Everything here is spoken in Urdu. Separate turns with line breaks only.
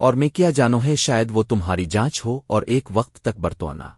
اور میں کیا جانو ہے شاید وہ تمہاری جانچ ہو اور ایک وقت تک برتوانا